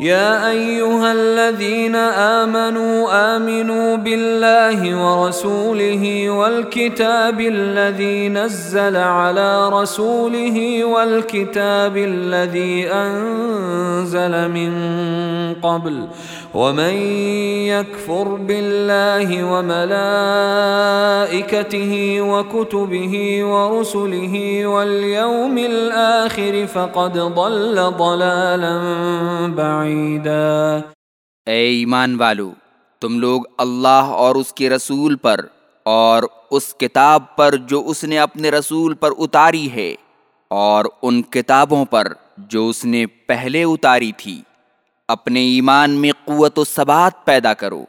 يا أيها الذين آمنوا آمنوا بالله ورسوله والكتاب الذي نزل على رسوله والكتاب الذي أنزل من قبل ومن يكفر بالله وملائكته وكتبه ورسله واليوم الآخر فقد ضل ضلالا بعيدا. اے ایمان والو، تم لوگ اللہ اور اس کے رسول پر اور اس کتاب پر جو اس نے اپنے رسول پر اتاری ہے اور ان کتابوں پر جو اس نے پہلے اتاری تھی، اپنے ایمان میں قوت و ثبات پیدا کرو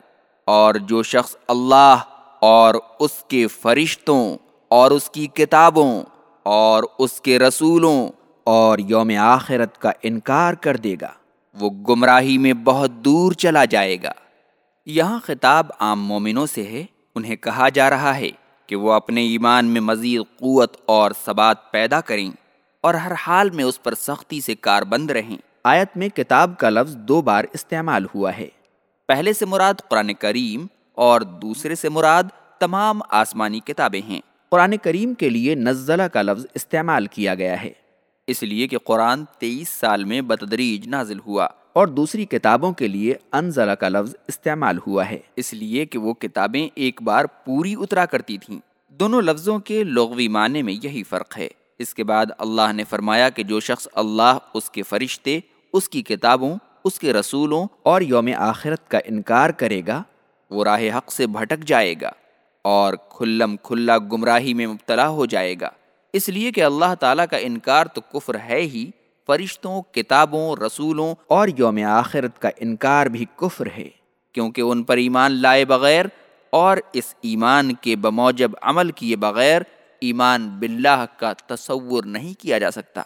اور جو شخص اللہ اور اس کے فرشتوں اور اس کی کتابوں اور اس کے رسولوں اور یوم آخرت کا انکار کر دے گا۔ وہ گمراہی میں بہت دور چلا جائے گا۔ یہاں خطاب عام مومنوں سے ہے، انہیں کہا جا رہا ہے کہ وہ اپنے ایمان میں مزید قوت اور ثبات پیدا کریں اور ہر حال میں اس پر سختی سے کار بند رہیں۔ آیت میں کتاب کا لفظ دو بار استعمال ہوا ہے۔ پہلے سے مراد قرآن کریم اور دوسرے سے مراد تمام آسمانی کتابیں ہیں۔ قرآن کریم کے لیے نزلہ کا لفظ استعمال کیا گیا ہے۔ اس لیے کہ قرآن تیئیس سال میں بتدریج نازل ہوا اور دوسری کتابوں کے لیے انزلہ کا لفظ استعمال ہوا ہے۔ اس لیے کہ وہ کتابیں ایک بار پوری اترا کرتی تھیں۔ دونوں لفظوں کے لغوی معنی میں یہی فرق ہے۔ اس کے بعد اللہ نے فرمایا کہ جو شخص اللہ، اس کے فرشتے، اس کی کتابوں، اس کے رسولوں اور یوم آخرت کا انکار کرے گا، وہ راہ حق سے بھٹک جائے گا اور کھلم کھلا گمراہی میں مبتلا ہو جائے گا۔ اس لیے کہ اللہ تعالیٰ کا انکار تو کفر ہے ہی، فرشتوں، کتابوں، رسولوں اور یوم آخرت کا انکار بھی کفر ہے، کیونکہ ان پر ایمان لائے بغیر اور اس ایمان کے بموجب عمل کیے بغیر ایمان باللہ کا تصور نہیں کیا جا سکتا۔